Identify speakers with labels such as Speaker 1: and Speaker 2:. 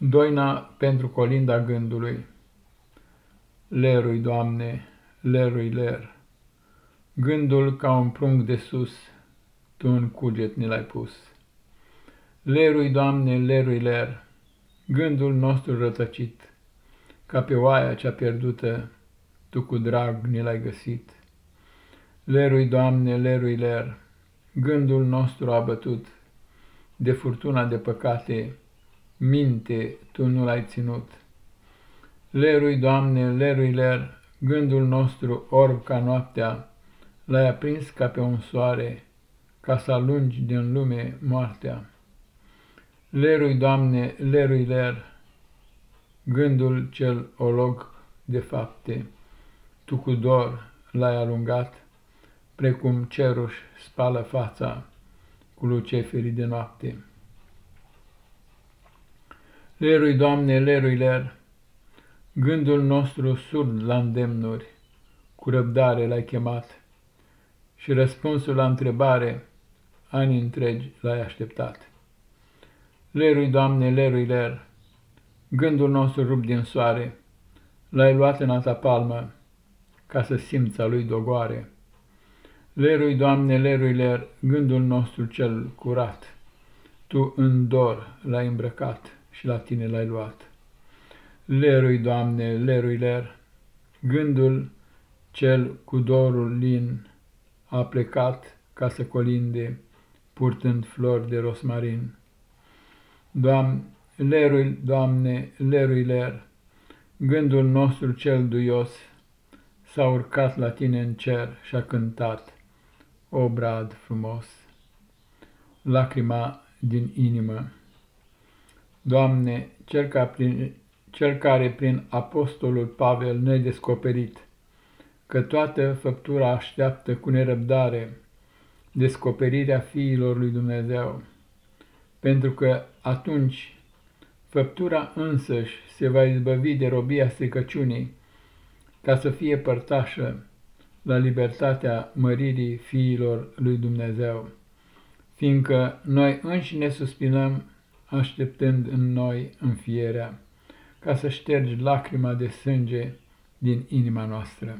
Speaker 1: Doina pentru colinda gândului Lerui, Doamne, lerui ler, Gândul ca un prunc de sus, Tu în cuget ne l-ai pus. Lerui, Doamne, lerui ler, Gândul nostru rătăcit, Ca pe oaia cea pierdută, Tu cu drag ne l-ai găsit. Lerui, Doamne, lerui ler, Gândul nostru abătut, De furtuna de păcate, minte tu nu l-ai ținut. Lerui, Doamne, lerui ler, gândul nostru orb ca noaptea, l-ai aprins ca pe un soare, ca să alungi din lume moartea. Lerui, Doamne, lerui ler, gândul cel olog de fapte, tu cu dor l-ai alungat, precum ceruș spală fața cu luceferii de noapte. Lerui, Doamne, lerui, ler, gândul nostru surd la îndemnuri, cu răbdare l-ai chemat și răspunsul la întrebare ani întregi l-ai așteptat. Lerui, Doamne, lerui, ler, gândul nostru rup din soare, l-ai luat în alta palmă, ca să simți a lui dogoare. Lerui, Doamne, lerui, ler, gândul nostru cel curat, Tu în dor l-ai îmbrăcat și la tine l-ai luat. Lerui, Doamne, lerui, ler, gândul cel cu dorul lin a plecat ca să colinde, purtând flori de rosmarin. Doamne, lerui, Doamne, lerui, ler, gândul nostru cel duios s-a urcat la tine în cer și a cântat, o brad frumos. Lacrima din inimă Doamne, cel, ca prin, cel care prin apostolul Pavel ne-ai descoperit că toată făptura așteaptă cu nerăbdare descoperirea fiilor lui Dumnezeu, pentru că atunci făptura însăși se va izbăvi de robia stricăciunii ca să fie părtașă la libertatea măririi fiilor lui Dumnezeu, fiindcă noi înșine suspinăm așteptând în noi înfierea, ca să ștergi lacrima de sânge din inima noastră.